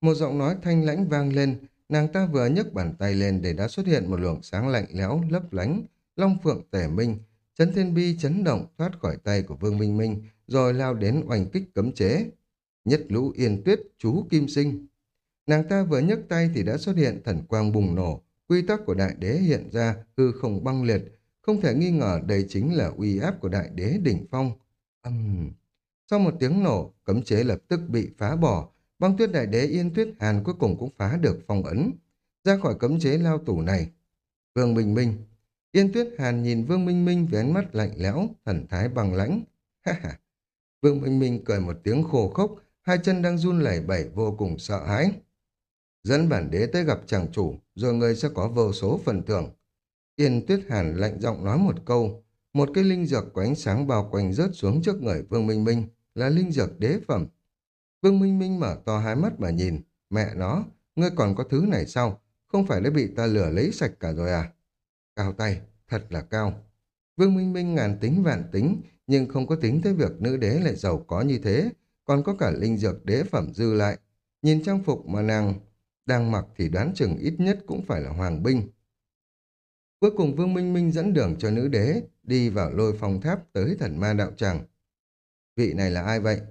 Một giọng nói thanh lãnh vang lên, nàng ta vừa nhấc bàn tay lên để đã xuất hiện một luồng sáng lạnh lẽo, lấp lánh, long phượng tể minh, chấn thiên bi chấn động thoát khỏi tay của Vương Minh Minh, rồi lao đến oanh kích cấm chế. Nhất lũ yên tuyết, chú kim sinh. Nàng ta vừa nhấc tay thì đã xuất hiện thần quang bùng nổ, quy tắc của đại đế hiện ra, hư không băng liệt, không thể nghi ngờ đây chính là uy áp của đại đế đỉnh phong. Âm... Sau một tiếng nổ, cấm chế lập tức bị phá bỏ, băng tuyết đại đế yên tuyết hàn cuối cùng cũng phá được phong ấn. Ra khỏi cấm chế lao tủ này, Vương Minh Minh. Yên tuyết hàn nhìn Vương Minh Minh với ánh mắt lạnh lẽo, thần thái bằng lãnh. Ha ha. Vương Minh Minh cười một tiếng khô khốc, hai chân đang run lẩy bẩy vô cùng sợ hãi. Dẫn bản đế tới gặp chàng chủ, rồi người sẽ có vô số phần thưởng. Yên Tuyết Hàn lạnh giọng nói một câu, một cái linh dược có ánh sáng bao quanh rớt xuống trước người Vương Minh Minh, là linh dược đế phẩm. Vương Minh Minh mở to hai mắt mà nhìn, mẹ nó, ngươi còn có thứ này sao? Không phải đã bị ta lừa lấy sạch cả rồi à? Cao tay, thật là cao. Vương Minh Minh ngàn tính vạn tính, nhưng không có tính tới việc nữ đế lại giàu có như thế, còn có cả linh dược đế phẩm dư lại. Nhìn trang phục mà nàng đang mặc thì đoán chừng ít nhất cũng phải là hoàng binh. Cuối cùng Vương Minh Minh dẫn đường cho nữ đế đi vào lôi phong tháp tới thần ma đạo tràng. Vị này là ai vậy?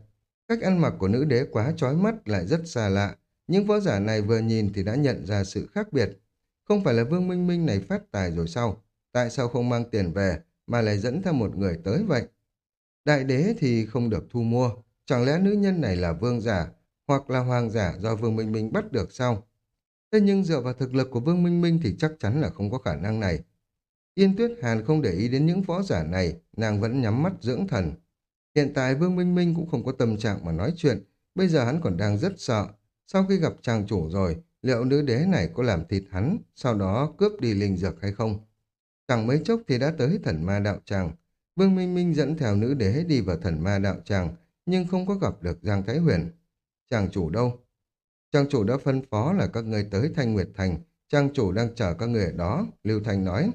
Cách ăn mặc của nữ đế quá trói mắt lại rất xa lạ. Những võ giả này vừa nhìn thì đã nhận ra sự khác biệt. Không phải là Vương Minh Minh này phát tài rồi sao? Tại sao không mang tiền về mà lại dẫn theo một người tới vậy? Đại đế thì không được thu mua. Chẳng lẽ nữ nhân này là vương giả hoặc là hoàng giả do Vương Minh Minh bắt được sao? Thế nhưng dựa vào thực lực của Vương Minh Minh thì chắc chắn là không có khả năng này. Yên Tuyết Hàn không để ý đến những võ giả này, nàng vẫn nhắm mắt dưỡng thần. Hiện tại Vương Minh Minh cũng không có tâm trạng mà nói chuyện, bây giờ hắn còn đang rất sợ. Sau khi gặp chàng chủ rồi, liệu nữ đế này có làm thịt hắn, sau đó cướp đi linh dược hay không? Chẳng mấy chốc thì đã tới thần ma đạo tràng. Vương Minh Minh dẫn theo nữ đế đi vào thần ma đạo tràng, nhưng không có gặp được Giang Thái Huyền. Chàng chủ đâu? Chàng chủ đã phân phó là các người tới Thanh Nguyệt Thành, Chàng chủ đang chờ các người ở đó, Lưu Thanh nói.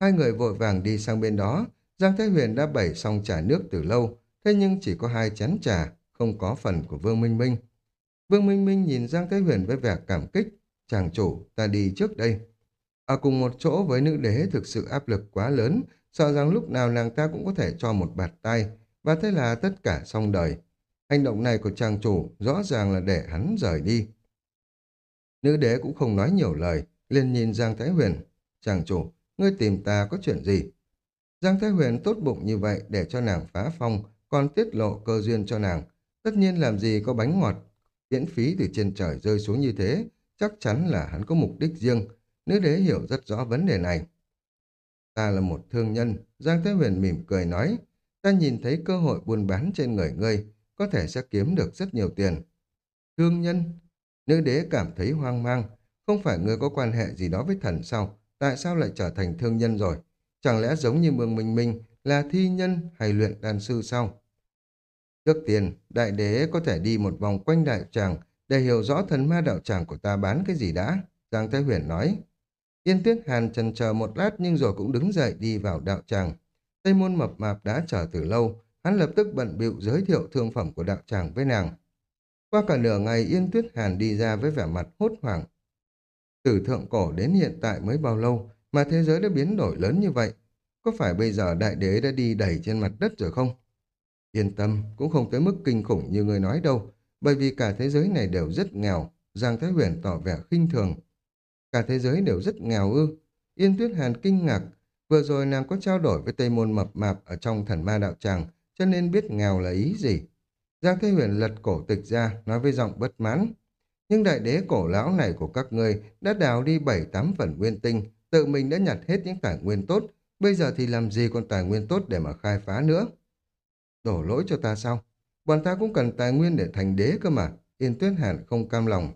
Hai người vội vàng đi sang bên đó, Giang Thái Huyền đã bày xong trà nước từ lâu, thế nhưng chỉ có hai chén trà, không có phần của Vương Minh Minh. Vương Minh Minh nhìn Giang Thái Huyền với vẻ cảm kích, chàng chủ, ta đi trước đây. Ở cùng một chỗ với nữ đế thực sự áp lực quá lớn, sợ rằng lúc nào nàng ta cũng có thể cho một bạt tay, và thế là tất cả xong đời. Hành động này của chàng chủ rõ ràng là để hắn rời đi. Nữ đế cũng không nói nhiều lời, liền nhìn Giang Thái Huyền. Chàng chủ, ngươi tìm ta có chuyện gì? Giang Thái Huyền tốt bụng như vậy để cho nàng phá phong, còn tiết lộ cơ duyên cho nàng. Tất nhiên làm gì có bánh ngọt, miễn phí từ trên trời rơi xuống như thế, chắc chắn là hắn có mục đích riêng. Nữ đế hiểu rất rõ vấn đề này. Ta là một thương nhân, Giang Thế Huyền mỉm cười nói, ta nhìn thấy cơ hội buôn bán trên người ngươi, có thể sẽ kiếm được rất nhiều tiền. Thương nhân? Nữ đế cảm thấy hoang mang, không phải ngươi có quan hệ gì đó với thần sao? Tại sao lại trở thành thương nhân rồi? Chẳng lẽ giống như Mương Minh Minh là thi nhân hay luyện đan sư sao? Trước tiên, đại đế có thể đi một vòng quanh đại tràng để hiểu rõ thần ma đạo tràng của ta bán cái gì đã. Giang Thái Huyền nói. Yên Tuyết Hàn trần chờ một lát nhưng rồi cũng đứng dậy đi vào đạo tràng. Tây môn mập mạp đã chờ từ lâu, hắn lập tức bận bịu giới thiệu thương phẩm của đạo tràng với nàng. Qua cả nửa ngày Yên Tuyết Hàn đi ra với vẻ mặt hốt hoảng. Từ thượng cổ đến hiện tại mới bao lâu mà thế giới đã biến đổi lớn như vậy? Có phải bây giờ đại đế đã đi đẩy trên mặt đất rồi không? Yên tâm, cũng không tới mức kinh khủng như người nói đâu, bởi vì cả thế giới này đều rất nghèo. Giang Thái Huyền tỏ vẻ khinh thường. Cả thế giới đều rất nghèo ư. Yên Tuyết Hàn kinh ngạc. Vừa rồi nàng có trao đổi với Tây Môn Mập Mạp ở trong thần ma đạo tràng, cho nên biết nghèo là ý gì. Giang Thái Huyền lật cổ tịch ra, nói với giọng bất mãn. Nhưng đại đế cổ lão này của các ngươi đã đào đi bảy tám phần nguyên tinh, tự mình đã nhặt hết những tài nguyên tốt, bây giờ thì làm gì còn tài nguyên tốt để mà khai phá nữa. Đổ lỗi cho ta sao? Bọn ta cũng cần tài nguyên để thành đế cơ mà. Yên Tuyết Hàn không cam lòng.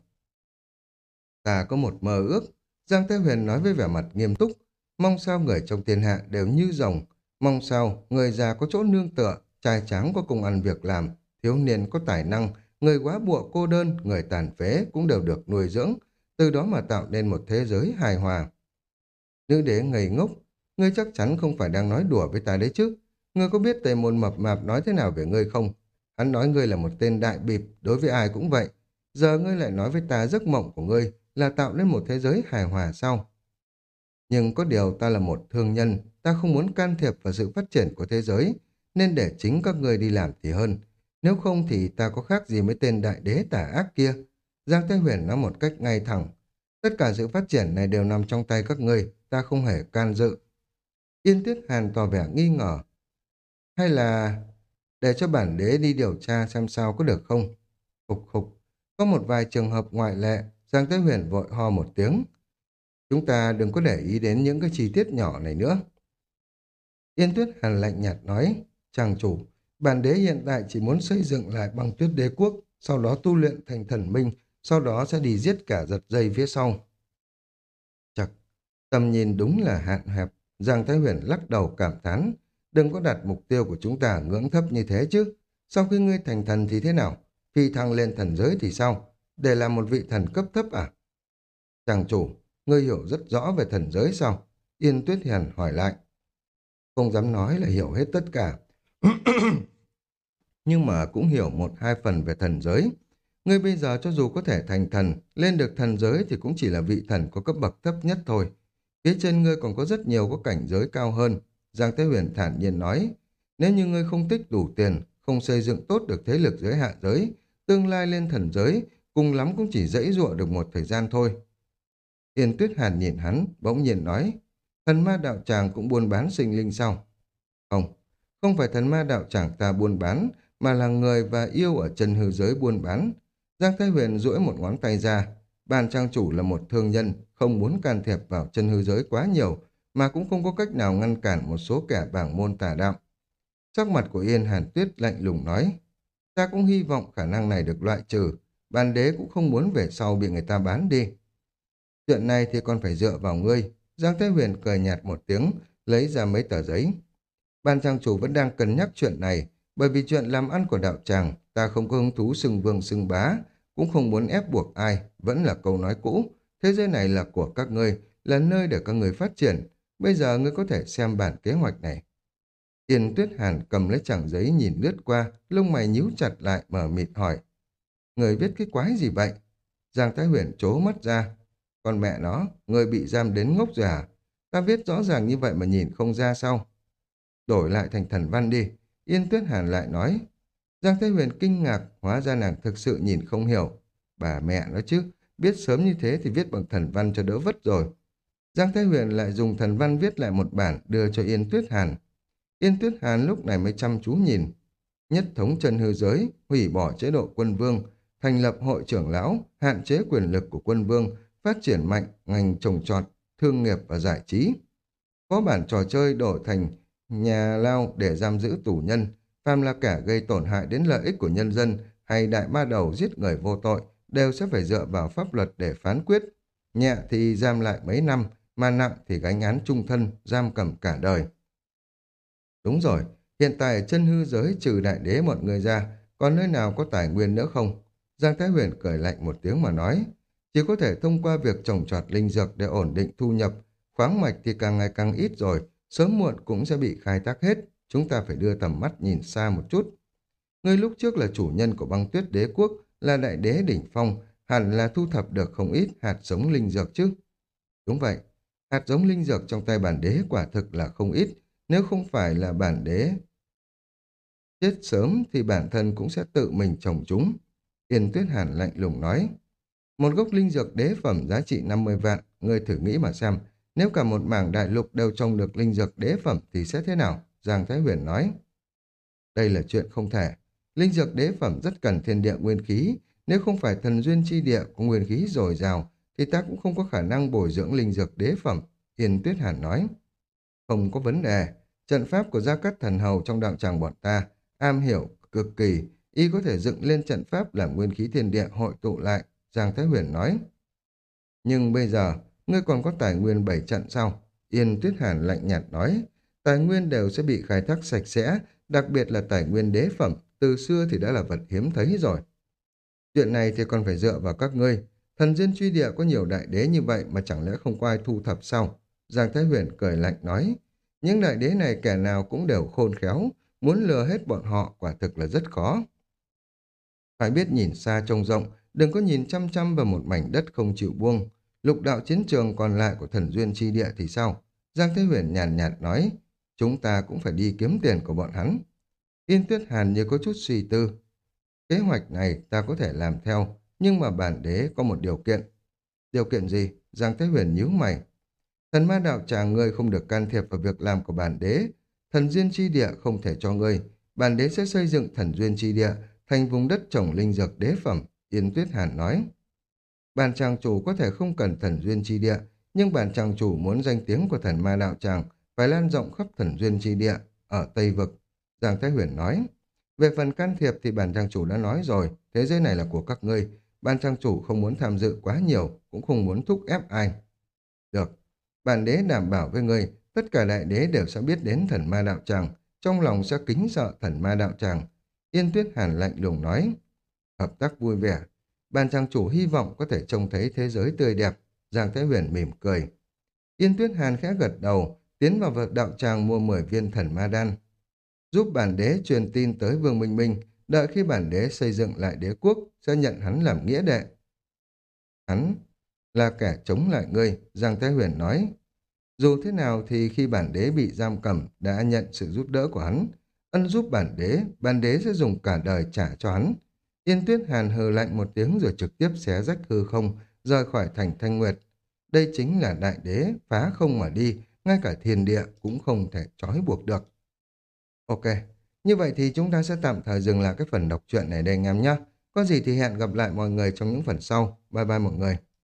Ta có một mơ ước. Giang Thế Huyền nói với vẻ mặt nghiêm túc. Mong sao người trong thiên hạ đều như rồng. Mong sao người già có chỗ nương tựa, trai tráng có công ăn việc làm, thiếu niên có tài năng, người quá bụa cô đơn, người tàn phế cũng đều được nuôi dưỡng, từ đó mà tạo nên một thế giới hài hòa. Nữ đế ngây ngốc, ngươi chắc chắn không phải đang nói đùa với ta đấy chứ. Ngươi có biết tề môn mập mạp nói thế nào về ngươi không? Hắn nói ngươi là một tên đại bịp, đối với ai cũng vậy. Giờ ngươi lại nói với ta giấc mộng của ngươi là tạo nên một thế giới hài hòa sau. Nhưng có điều ta là một thương nhân, ta không muốn can thiệp vào sự phát triển của thế giới, nên để chính các ngươi đi làm thì hơn. Nếu không thì ta có khác gì với tên đại đế tả ác kia. Giang Thái Huyền nói một cách ngay thẳng. Tất cả sự phát triển này đều nằm trong tay các ngươi, ta không hề can dự. Yên Tuyết Hàn tỏ vẻ nghi ngờ. Hay là để cho bản đế đi điều tra xem sao có được không? Khục khục, có một vài trường hợp ngoại lệ, Giang Thế Huyền vội ho một tiếng. Chúng ta đừng có để ý đến những cái chi tiết nhỏ này nữa. Yên Tuyết Hàn lạnh nhạt nói, chàng chủ, bản đế hiện tại chỉ muốn xây dựng lại băng tuyết đế quốc, sau đó tu luyện thành thần minh, sau đó sẽ đi giết cả giật dây phía sau. Chật, tầm nhìn đúng là hạn hẹp, Giang Thái Huyền lắc đầu cảm thán, đừng có đặt mục tiêu của chúng ta ngưỡng thấp như thế chứ. Sau khi ngươi thành thần thì thế nào? Phi thăng lên thần giới thì sao? Để làm một vị thần cấp thấp à? Chàng chủ, ngươi hiểu rất rõ về thần giới sao? Yên Tuyết Hiền hỏi lại. Không dám nói là hiểu hết tất cả. Nhưng mà cũng hiểu một hai phần về thần giới. Ngươi bây giờ cho dù có thể thành thần, lên được thần giới thì cũng chỉ là vị thần có cấp bậc thấp nhất thôi. Phía trên ngươi còn có rất nhiều có cảnh giới cao hơn. Giang Thế Huyền thản nhiên nói, nếu như ngươi không tích đủ tiền, không xây dựng tốt được thế lực giới hạ giới, tương lai lên thần giới, cùng lắm cũng chỉ dãy dụa được một thời gian thôi. Yên Tuyết Hàn nhìn hắn, bỗng nhiên nói, thần ma đạo tràng cũng buôn bán sinh linh sao? Không, không phải thần ma đạo tràng ta buôn bán, mà là người và yêu ở chân hư giới buôn bán. Giang Thái Huyền duỗi một ngón tay ra, bàn trang chủ là một thương nhân, không muốn can thiệp vào chân hư giới quá nhiều, mà cũng không có cách nào ngăn cản một số kẻ bảng môn tà đạo. Sắc mặt của Yên Hàn Tuyết lạnh lùng nói, ta cũng hy vọng khả năng này được loại trừ, bàn đế cũng không muốn về sau bị người ta bán đi. Chuyện này thì còn phải dựa vào ngươi. Giang Thế Huyền cười nhạt một tiếng, lấy ra mấy tờ giấy. Ban trang chủ vẫn đang cân nhắc chuyện này, bởi vì chuyện làm ăn của đạo tràng, ta không có hứng thú xưng vương xưng bá, cũng không muốn ép buộc ai, vẫn là câu nói cũ. Thế giới này là của các ngươi, là nơi để các ngươi phát triển. Bây giờ ngươi có thể xem bản kế hoạch này. Yên Tuyết Hàn cầm lấy chẳng giấy nhìn lướt qua, lông mày nhíu chặt lại mở mịt hỏi. Người viết cái quái gì vậy? Giang Thái Huyền chố mắt ra. Con mẹ nó, người bị giam đến ngốc rồi à? Ta viết rõ ràng như vậy mà nhìn không ra sao? Đổi lại thành thần văn đi. Yên Tuyết Hàn lại nói. Giang Thái Huyền kinh ngạc, hóa ra nàng thực sự nhìn không hiểu. Bà mẹ nó chứ, biết sớm như thế thì viết bằng thần văn cho đỡ vất rồi. Giang Thái Huyền lại dùng thần văn viết lại một bản đưa cho Yên Tuyết Hàn. Yên Tuyết Hàn lúc này mới chăm chú nhìn. Nhất thống chân hư giới, hủy bỏ chế độ quân vương, thành lập hội trưởng lão, hạn chế quyền lực của quân vương, phát triển mạnh ngành trồng trọt, thương nghiệp và giải trí. Có bản trò chơi đổi thành nhà lao để giam giữ tù nhân, phàm là kẻ gây tổn hại đến lợi ích của nhân dân hay đại ba đầu giết người vô tội đều sẽ phải dựa vào pháp luật để phán quyết. Nhẹ thì giam lại mấy năm, mà nặng thì gánh án trung thân, giam cầm cả đời. Đúng rồi, hiện tại chân hư giới trừ đại đế mọi người ra, còn nơi nào có tài nguyên nữa không? Giang Thái Huyền cười lạnh một tiếng mà nói, chỉ có thể thông qua việc trồng trọt linh dược để ổn định thu nhập, khoáng mạch thì càng ngày càng ít rồi, sớm muộn cũng sẽ bị khai thác hết, chúng ta phải đưa tầm mắt nhìn xa một chút. Ngươi lúc trước là chủ nhân của băng tuyết đế quốc, là đại đế đỉnh phong, hẳn là thu thập được không ít hạt giống linh dược chứ. Đúng vậy, hạt giống linh dược trong tay bản đế quả thực là không ít, nếu không phải là bản đế chết sớm thì bản thân cũng sẽ tự mình trồng chúng. Yên Tuyết Hàn lạnh lùng nói. Một gốc linh dược đế phẩm giá trị 50 vạn, ngươi thử nghĩ mà xem, nếu cả một mảng đại lục đều trồng được linh dược đế phẩm thì sẽ thế nào? Giang Thái Huyền nói. Đây là chuyện không thể. Linh dược đế phẩm rất cần thiên địa nguyên khí. Nếu không phải thần duyên chi địa có nguyên khí dồi dào, thì ta cũng không có khả năng bồi dưỡng linh dược đế phẩm. Yên Tuyết Hàn nói. Không có vấn đề. Trận pháp của Gia Cát Thần Hầu trong đạo tràng bọn ta, am hiểu, cực kỳ, y có thể dựng lên trận pháp làm nguyên khí thiên địa hội tụ lại, Giang Thái Huyền nói. Nhưng bây giờ, ngươi còn có tài nguyên bảy trận sau, Yên Tuyết Hàn lạnh nhạt nói, tài nguyên đều sẽ bị khai thác sạch sẽ, đặc biệt là tài nguyên đế phẩm, từ xưa thì đã là vật hiếm thấy rồi. Chuyện này thì còn phải dựa vào các ngươi. Thần duyên truy địa có nhiều đại đế như vậy mà chẳng lẽ không có ai thu thập sao? Giang Thái Huyền cười lạnh nói, những đại đế này kẻ nào cũng đều khôn khéo, muốn lừa hết bọn họ quả thực là rất khó. Phải biết nhìn xa trông rộng, đừng có nhìn chăm chăm vào một mảnh đất không chịu buông. Lục đạo chiến trường còn lại của thần duyên chi địa thì sao? Giang Thế Huyền nhàn nhạt, nhạt nói, chúng ta cũng phải đi kiếm tiền của bọn hắn. Yên Tuyết Hàn như có chút suy tư. Kế hoạch này ta có thể làm theo, nhưng mà bản đế có một điều kiện. Điều kiện gì? Giang Thế Huyền nhíu mày. Thần ma đạo tràng ngươi không được can thiệp vào việc làm của bản đế. Thần duyên chi địa không thể cho ngươi. Bản đế sẽ xây dựng thần duyên chi địa thành vùng đất trồng linh dược đế phẩm, Yên Tuyết Hàn nói. Bản tràng chủ có thể không cần thần duyên chi địa, nhưng bản tràng chủ muốn danh tiếng của thần ma đạo tràng phải lan rộng khắp thần duyên chi địa ở Tây Vực. Giang Thái Huyền nói. Về phần can thiệp thì bản trang chủ đã nói rồi, thế giới này là của các ngươi. Ban trang chủ không muốn tham dự quá nhiều, cũng không muốn thúc ép ai. Được, bản đế đảm bảo với ngươi, tất cả đại đế đều sẽ biết đến thần ma đạo tràng, trong lòng sẽ kính sợ thần ma đạo tràng. Yên Tuyết Hàn lạnh lùng nói, hợp tác vui vẻ. Ban trang chủ hy vọng có thể trông thấy thế giới tươi đẹp. Giang Thái Huyền mỉm cười. Yên Tuyết Hàn khẽ gật đầu, tiến vào vật đạo tràng mua 10 viên thần ma đan. Giúp bản đế truyền tin tới Vương Minh Minh, đợi khi bản đế xây dựng lại đế quốc, sẽ nhận hắn làm nghĩa đệ. Hắn là kẻ chống lại ngươi, Giang Thái Huyền nói. Dù thế nào thì khi bản đế bị giam cầm đã nhận sự giúp đỡ của hắn, ân giúp bản đế, bản đế sẽ dùng cả đời trả cho hắn. Yên tuyết hàn hờ lạnh một tiếng rồi trực tiếp xé rách hư không, rời khỏi thành thanh nguyệt. Đây chính là đại đế, phá không mà đi, ngay cả thiên địa cũng không thể trói buộc được. Ok, như vậy thì chúng ta sẽ tạm thời dừng lại cái phần đọc truyện này đây anh em nhé. Có gì thì hẹn gặp lại mọi người trong những phần sau. Bye bye mọi người.